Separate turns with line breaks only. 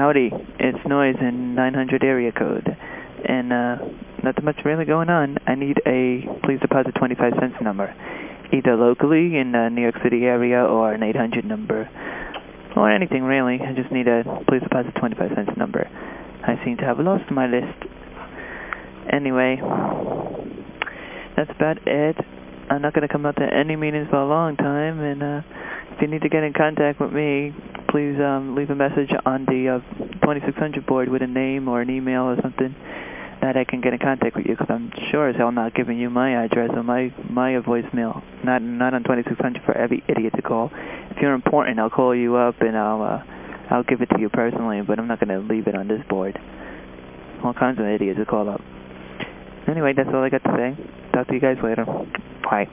Howdy, it's Noise in 900 area code. And uh, nothing much really going on. I need a please deposit 25 cents number, either locally in the New York City area or an 800 number. Or anything really. I just need a please deposit 25 cents number. I seem to have lost my list. Anyway, that's about it. I'm not going to come out to any meetings for a long time, and uh, if you need to get in contact with me, please um, leave a message on the uh, 2600 board with a name or an email or something that I can get in contact with you, because I'm sure as hell not giving you my address or my, my voicemail, not, not on 2600 for every idiot to call. If you're important, I'll call you up and I'll, uh, I'll give it to you personally, but I'm not going to leave it on this board. All kinds of idiots to call up. Anyway, that's all I got to say. Talk to you guys later. Bye.